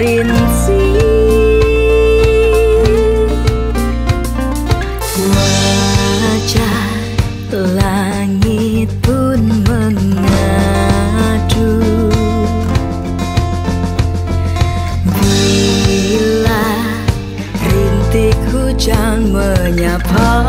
rinci Wajah langit pun mengadu. Bila rintik hujan menyapa.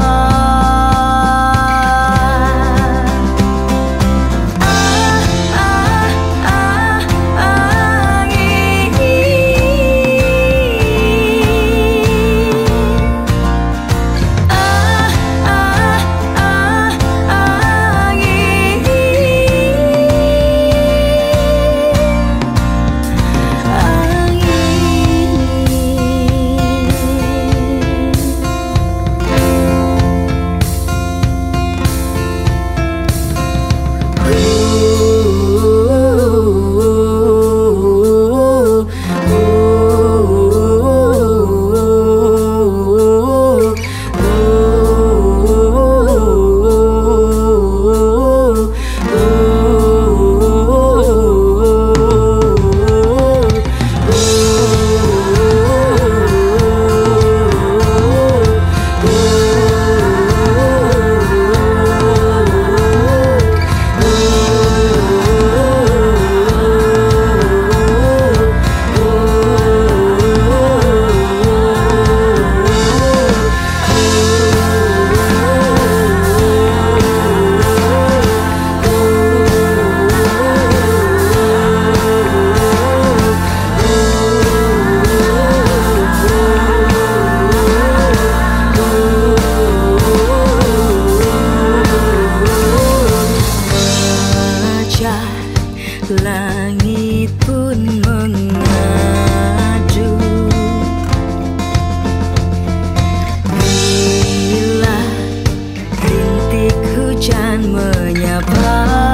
hujan menyapa.